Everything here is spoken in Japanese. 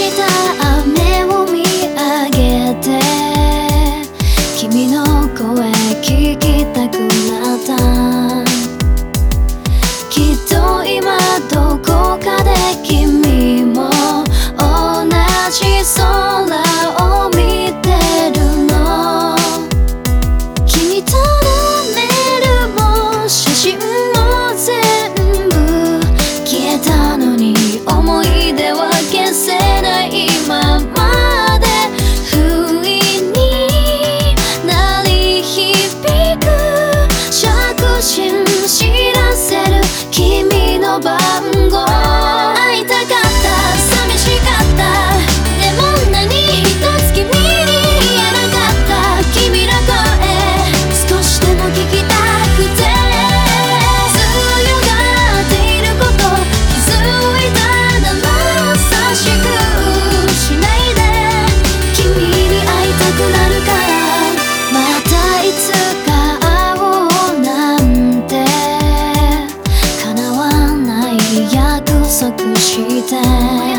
した雨を見上げて。君の声聞きたく束した